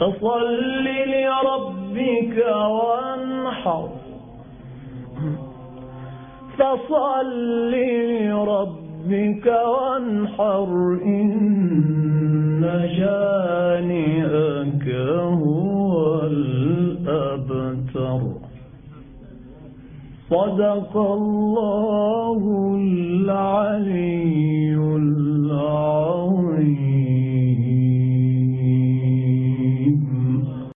فصل لربك وانحر. فصل لربك وانحر. إن شانئك هو الأبتر. صدق الله